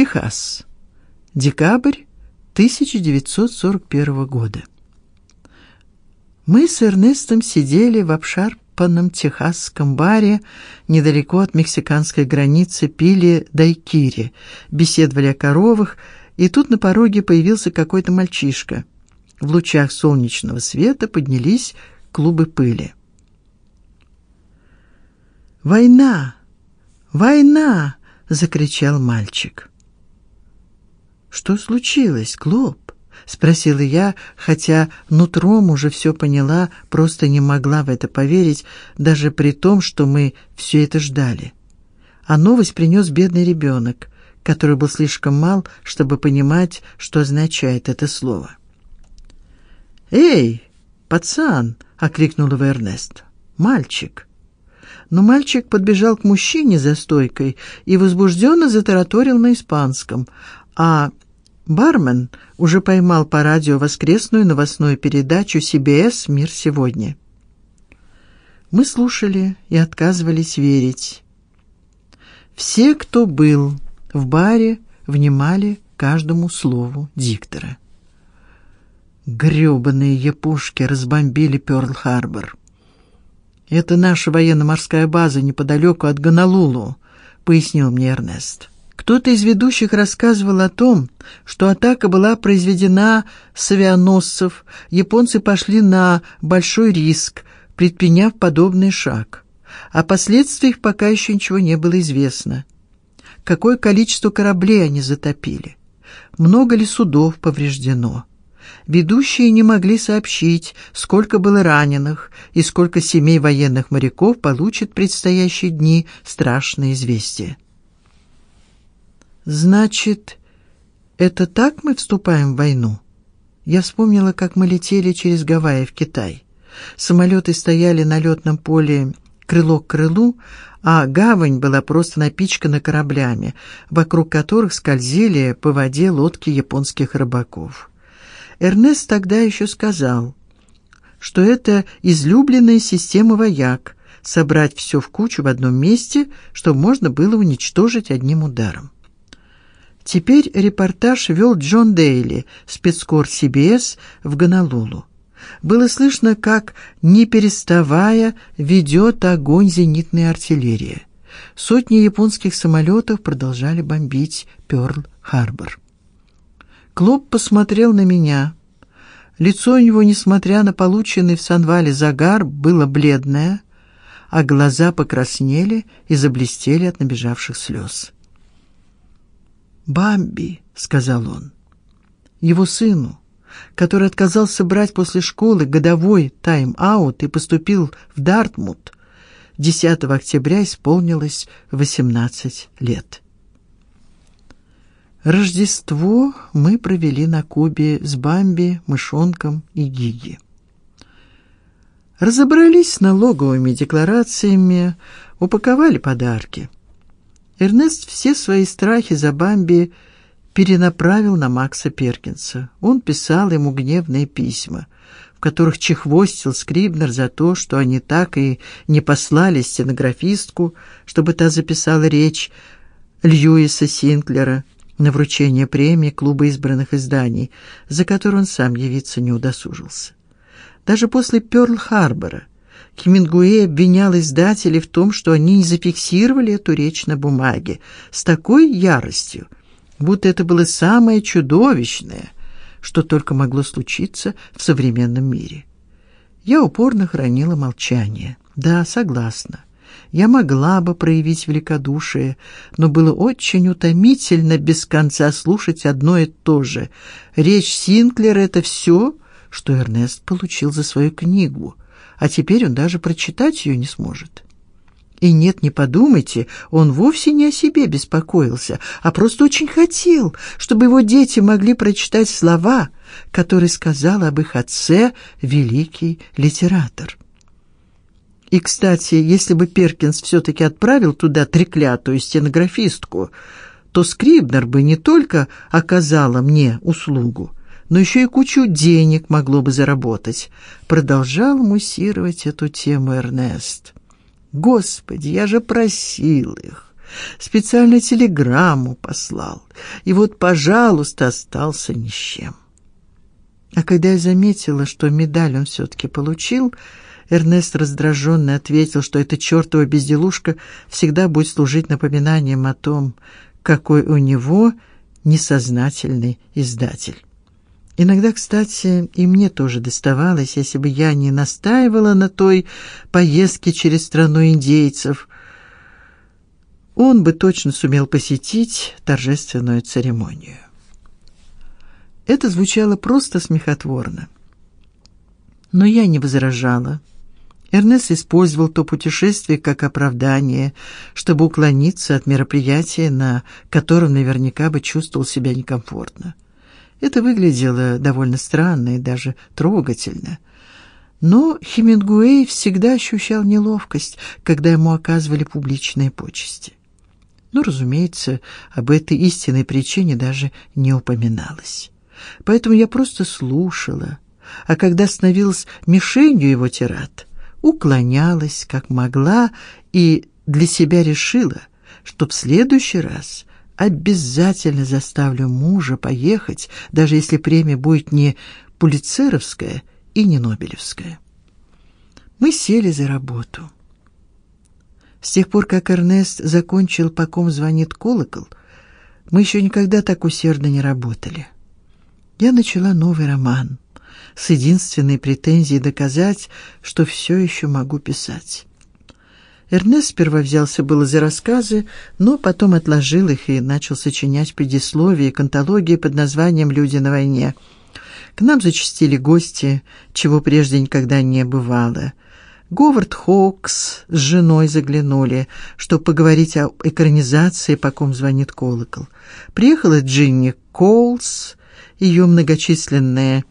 Техас. Декабрь 1941 года. Мы с Эрнестом сидели в обшарпанном техасском баре недалеко от мексиканской границы, пили дайкири, беседовали о коровах, и тут на пороге появился какой-то мальчишка. В лучах солнечного света поднялись клубы пыли. Война! Война! закричал мальчик. Что случилось, Клоп? спросила я, хотя нутром уже все поняла, просто не могла в это поверить, даже при том, что мы все это ждали. А новость принес бедный ребенок, который был слишком мал, чтобы понимать, что означает это слово. "Эй, пацан!" окликнул его Эрнест. "Мальчик!" но мальчик подбежал к мужчине за стойкой и возбужденно затараторил на испанском, а бармен уже поймал по радио воскресную новостную передачу CBS Мир сегодня. Мы слушали и отказывались верить. Все, кто был в баре, внимали каждому слову диктора. Грёбаные япошки разбомбили Пёрл-Харбор. Это наша военно-морская база неподалеку от Гонолулу, пояснил мне Эрнест. Кто-то из ведущих рассказывал о том, что атака была произведена с авианосцев. Японцы пошли на большой риск, предприняв подобный шаг. О последствиях пока еще ничего не было известно. Какое количество кораблей они затопили? Много ли судов повреждено? Ведущие не могли сообщить, сколько было раненых и сколько семей военных моряков получат в предстоящие дни страшное известие. Значит, это так мы вступаем в войну? Я вспомнила, как мы летели через Гавайи в Китай. Самолеты стояли на летном поле крыло к крылу, а гавань была просто напичкана кораблями, вокруг которых скользили по воде лодки японских рыбаков. Эрнест тогда еще сказал, что это излюбленная система вояк собрать все в кучу в одном месте, чтобы можно было уничтожить одним ударом. Теперь репортаж вел Джон Дейли, спецкор CBS в Гонолулу. Было слышно, как не переставая ведет огонь зенитная артиллерия. Сотни японских самолетов продолжали бомбить Пёрл-Харбор. Клоп посмотрел на меня. Лицо у него, несмотря на полученный в Санвале загар, было бледное, а глаза покраснели и заблестели от набежавших слез. "Бамби", сказал он. Его сыну, который отказался брать после школы годовой тайм-аут и поступил в Дартмут, 10 октября исполнилось 18 лет. Рождество мы провели на Кубе с Бамби, мышонком и Гиги. Разобрались с налоговыми декларациями, упаковали подарки. Эрнест все свои страхи за Бамби перенаправил на Макса Перкинса. Он писал ему гневные письма, в которых чехвостил Скрибнер за то, что они так и не послали стенографистку, чтобы та записала речь Льюиса Синклера на вручение премии клуба избранных изданий, за которую он сам явиться не удосужился. Даже после Пёрл-Харбора Хемингуэй обвинял издателей в том, что они не зафиксировали эту речь на бумаге с такой яростью, будто это было самое чудовищное, что только могло случиться в современном мире. Я упорно хранила молчание. Да, согласна. Я могла бы проявить великодушие, но было очень утомительно без конца слушать одно и то же. Речь Синклера это все, что Эрнест получил за свою книгу, а теперь он даже прочитать ее не сможет. И нет, не подумайте, он вовсе не о себе беспокоился, а просто очень хотел, чтобы его дети могли прочитать слова, которые сказал об их отце великий литератор. И, кстати, если бы Перкинс все таки отправил туда треклятую стенографистку, то Скрибнер бы не только оказала мне услугу, но еще и кучу денег могло бы заработать. Продолжал муссировать эту тему Эрнест. Господи, я же просил их. Специально телеграмму послал. И вот, пожалуйста, остался ни с чем. А когда я заметила, что медаль он все таки получил, Эрнест раздраженно ответил, что эта чертова безделушка всегда будет служить напоминанием о том, какой у него несознательный издатель. Иногда, кстати, и мне тоже доставалось, если бы я не настаивала на той поездке через страну индейцев. Он бы точно сумел посетить торжественную церемонию. Это звучало просто смехотворно. Но я не возражала. Эрнест использовал то путешествие как оправдание, чтобы уклониться от мероприятия, на котором наверняка бы чувствовал себя некомфортно. Это выглядело довольно странно и даже трогательно. Но Хемингуэй всегда ощущал неловкость, когда ему оказывали публичные почести. Но, разумеется, об этой истинной причине даже не упоминалось. Поэтому я просто слушала, а когда становилась мишенью его тирад, уклонялась как могла и для себя решила, что в следующий раз обязательно заставлю мужа поехать, даже если премия будет не Пулитцеровская и не Нобелевская. Мы сели за работу. С тех пор, как Эрнест закончил «По ком звонит колокол», мы еще никогда так усердно не работали. Я начала новый роман — с единственной претензией доказать, что все еще могу писать. Эрнест сперва взялся было за рассказы, но потом отложил их и начал сочинять предисловие к антологии под названием Люди на войне. К нам зачастили гости, чего прежде никогда не бывало. Говард Хоукс с женой заглянули, чтобы поговорить о экранизации «По ком звонит колокол». Приехала Джинни Коулс, ее многочисленные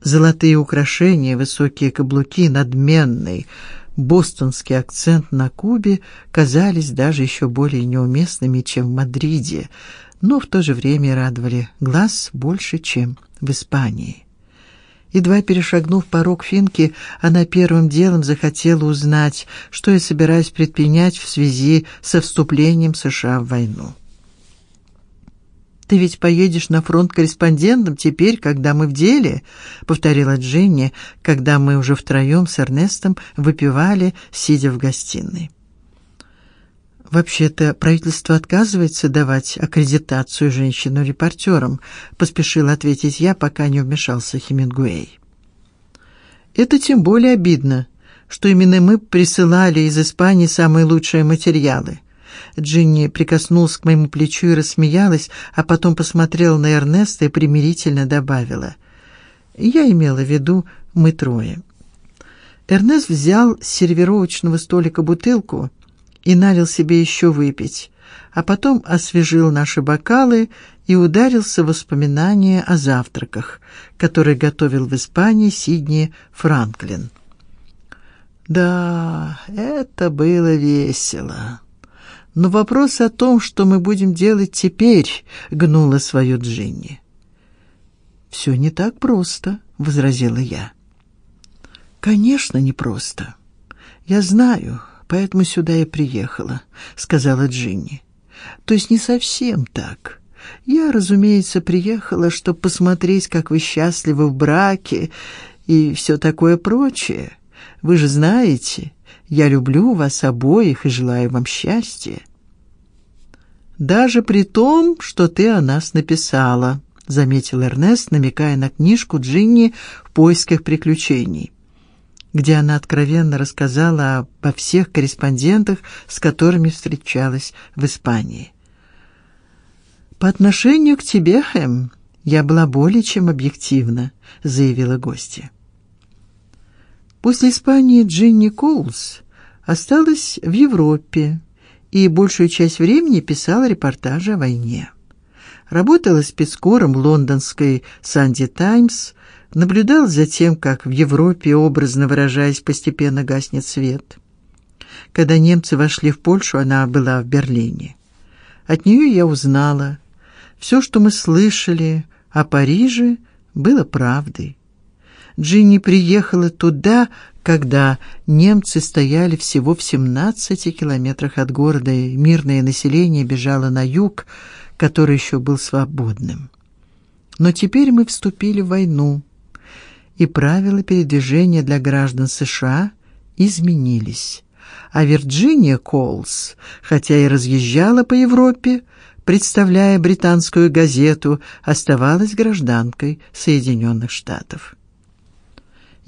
Золотые украшения, высокие каблуки, надменный бостонский акцент на Кубе казались даже еще более неуместными, чем в Мадриде, но в то же время радовали глаз больше, чем в Испании. Едва перешагнув порог Финки, она первым делом захотела узнать, что я собираюсь предпринять в связи со вступлением США в войну. Ты ведь поедешь на фронт корреспондентом теперь, когда мы в деле, повторила Дженни, когда мы уже втроем с Эрнестом выпивали, сидя в гостиной. Вообще-то правительство отказывается давать аккредитацию женщинам-репортерам, поспешил ответить я, пока не вмешался Хемингуэй. Это тем более обидно, что именно мы присылали из Испании самые лучшие материалы. Джинни прикоснулась к моему плечу и рассмеялась, а потом посмотрела на Эрнеста и примирительно добавила: "Я имела в виду мы трое". Эрнест взял с сервировочного столика бутылку и налил себе еще выпить, а потом освежил наши бокалы и ударился в воспоминания о завтраках, которые готовил в Испании Сидни Франклин. Да, это было весело. Но вопрос о том, что мы будем делать теперь, гнула свою Джинни. Все не так просто, возразила я. Конечно, не просто. Я знаю, поэтому сюда и приехала, сказала Джинни. То есть не совсем так. Я, разумеется, приехала, чтобы посмотреть, как вы счастливы в браке и все такое прочее. Вы же знаете, я люблю вас обоих и желаю вам счастья. Даже при том, что ты о нас написала, заметил Эрнест, намекая на книжку Джинни в поисках приключений, где она откровенно рассказала обо всех корреспондентах, с которыми встречалась в Испании. По отношению к тебе, Хэм, я была более чем объективна, заявила гостья. После Испании Джинни Коулс осталась в Европе и большую часть времени писала репортажи о войне. Работала спецкором лондонской Sunday Times, наблюдал за тем, как в Европе, образно выражаясь, постепенно гаснет свет. Когда немцы вошли в Польшу, она была в Берлине. От нее я узнала, все, что мы слышали о Париже, было правдой. Джинни приехала туда, когда немцы стояли всего в 17 километрах от города, и мирное население бежало на юг, который еще был свободным. Но теперь мы вступили в войну, и правила передвижения для граждан США изменились. А Вирджиния Колс, хотя и разъезжала по Европе, представляя британскую газету, оставалась гражданкой Соединенных Штатов.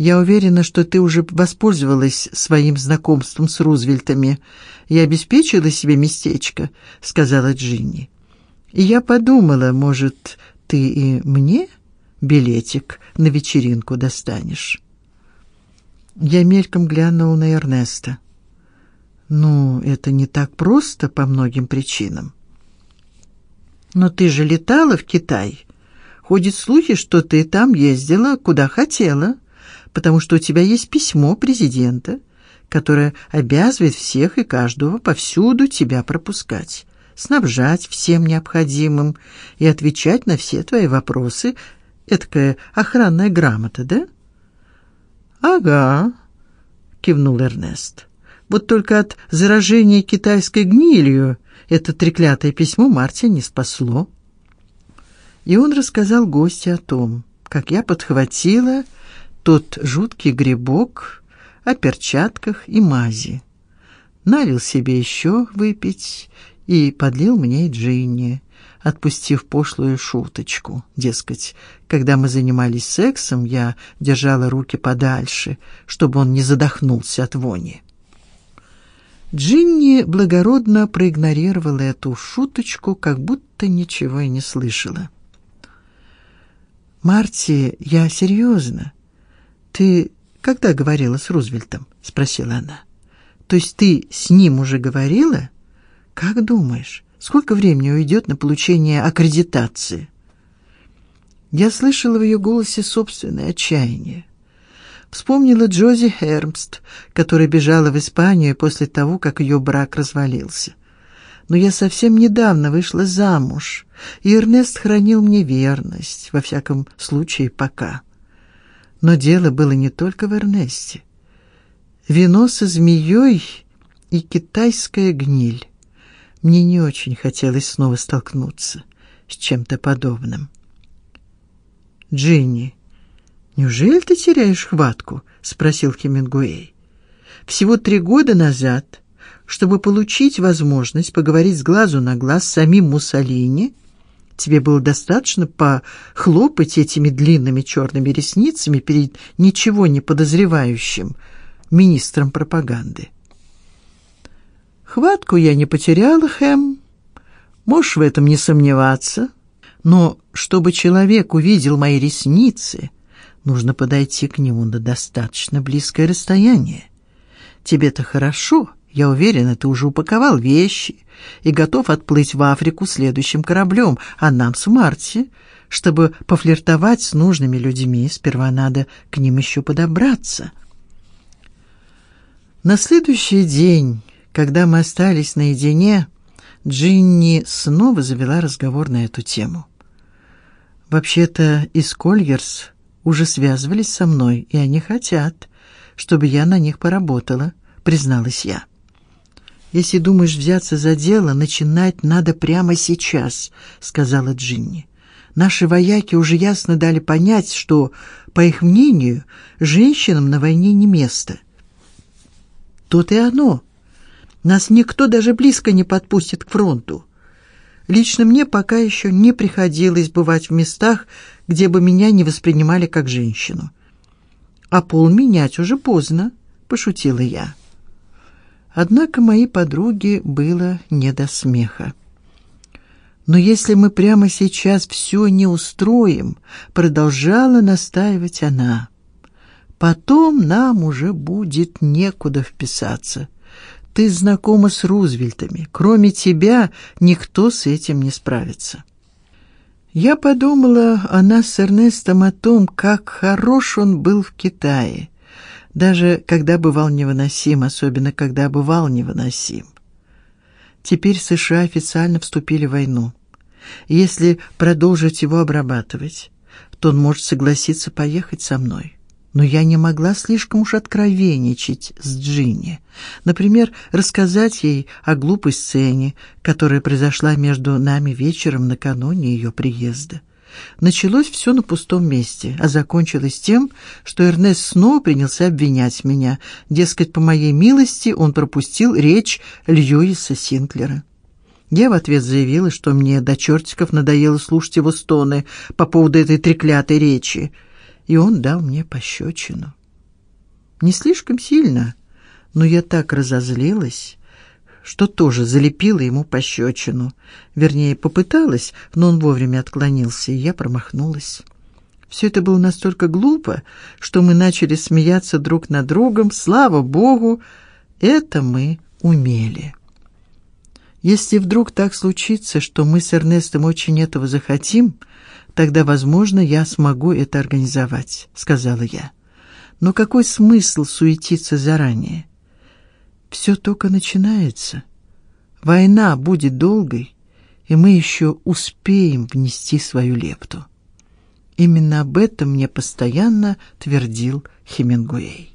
Я уверена, что ты уже воспользовалась своим знакомством с Рузвельтами и обеспечила себе местечко, сказала Джинни. И я подумала, может, ты и мне билетик на вечеринку достанешь. Я мельком глянула на Эрнеста. Ну, это не так просто по многим причинам. Но ты же летала в Китай. Ходят слухи, что ты там ездила куда хотела, потому что у тебя есть письмо президента, которое обязывает всех и каждого повсюду тебя пропускать, снабжать всем необходимым и отвечать на все твои вопросы. Эткая охранная грамота, да? Ага, кивнул Эрнест. Вот только от заражения китайской гнилью это треклятое письмо Марти не спасло. И он рассказал гостю о том, как я подхватила тот жуткий грибок, о перчатках и мази. Налил себе еще выпить и подлил мне Джинни, отпустив пошлую шуточку, дескать, когда мы занимались сексом, я держала руки подальше, чтобы он не задохнулся от вони. Джинни благородно проигнорировала эту шуточку, как будто ничего и не слышала. Марти, я серьезно. Ты когда говорила с Рузвельтом? спросила она. То есть ты с ним уже говорила? Как думаешь, сколько времени уйдет на получение аккредитации? Я слышала в ее голосе собственное отчаяние. Вспомнила Джози Хермст, которая бежала в Испанию после того, как ее брак развалился. Но я совсем недавно вышла замуж, и Эрнест хранил мне верность, во всяком случае, пока. Но дело было не только в Эрнесте. Вино со змеей и китайская гниль. Мне не очень хотелось снова столкнуться с чем-то подобным. Джинни, неужели ты теряешь хватку? спросил Хемингуэй. Всего три года назад, чтобы получить возможность поговорить с глазу на глаз с самим Муссолини, тебе было достаточно похлопать этими длинными черными ресницами перед ничего не подозревающим министром пропаганды. Хватку я не потеряла, Хэм. Можешь в этом не сомневаться. Но чтобы человек увидел мои ресницы, нужно подойти к нему на достаточно близкое расстояние. Тебе-то хорошо, я уверена, ты уже упаковал вещи и готов отплыть в Африку следующим кораблем, а нам с Марти, чтобы пофлиртовать с нужными людьми, сперва надо к ним еще подобраться. На следующий день, когда мы остались наедине, Джинни снова завела разговор на эту тему. Вообще-то из Кольерс уже связывались со мной, и они хотят, чтобы я на них поработала, призналась я. Если думаешь взяться за дело, начинать надо прямо сейчас, сказала Джинни. Наши вояки уже ясно дали понять, что, по их мнению, женщинам на войне не место. То-то и оно. Нас никто даже близко не подпустит к фронту. Лично мне пока еще не приходилось бывать в местах, где бы меня не воспринимали как женщину. А пол менять уже поздно, пошутила я. Однако моей подруге было не до смеха. Но если мы прямо сейчас все не устроим, продолжала настаивать она. Потом нам уже будет некуда вписаться. Ты знакома с Рузвельтами. Кроме тебя никто с этим не справится. Я подумала о нас с Эрнестом о том, как хорош он был в Китае даже когда бывал невыносим, особенно когда бывал невыносим. Теперь США официально вступили в войну. Если продолжить его обрабатывать, то он может согласиться поехать со мной. но я не могла слишком уж откровенничать с Джинни. Например, рассказать ей о глупой сцене, которая произошла между нами вечером накануне ее приезда. Началось все на пустом месте, а закончилось тем, что Эрнест снова принялся обвинять меня. Дескать, по моей милости он пропустил речь Льюиса Синклера. Я в ответ заявила, что мне до чертиков надоело слушать его стоны по поводу этой треклятой речи — и он дал мне пощечину. Не слишком сильно, но я так разозлилась, что тоже залепила ему пощечину. Вернее, попыталась, но он вовремя отклонился, и я промахнулась. Все это было настолько глупо, что мы начали смеяться друг над другом. Слава богу, это мы умели. Если вдруг так случится, что мы с Эрнестом очень этого захотим, Тогда, возможно, я смогу это организовать, сказала я. Но какой смысл суетиться заранее? Все только начинается. Война будет долгой, и мы еще успеем внести свою лепту. Именно об этом мне постоянно твердил Хемингуэй.